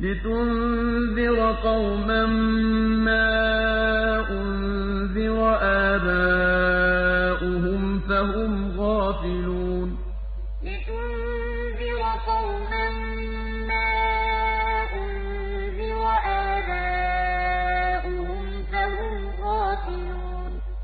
لِتُنذِرَ قَوْمًا مَّا أُنذِرَ آبَاؤُهُمْ فَهُمْ غَافِلُونَ